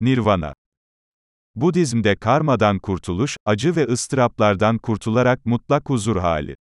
Nirvana. Budizm'de karmadan kurtuluş, acı ve ıstıraplardan kurtularak mutlak huzur hali.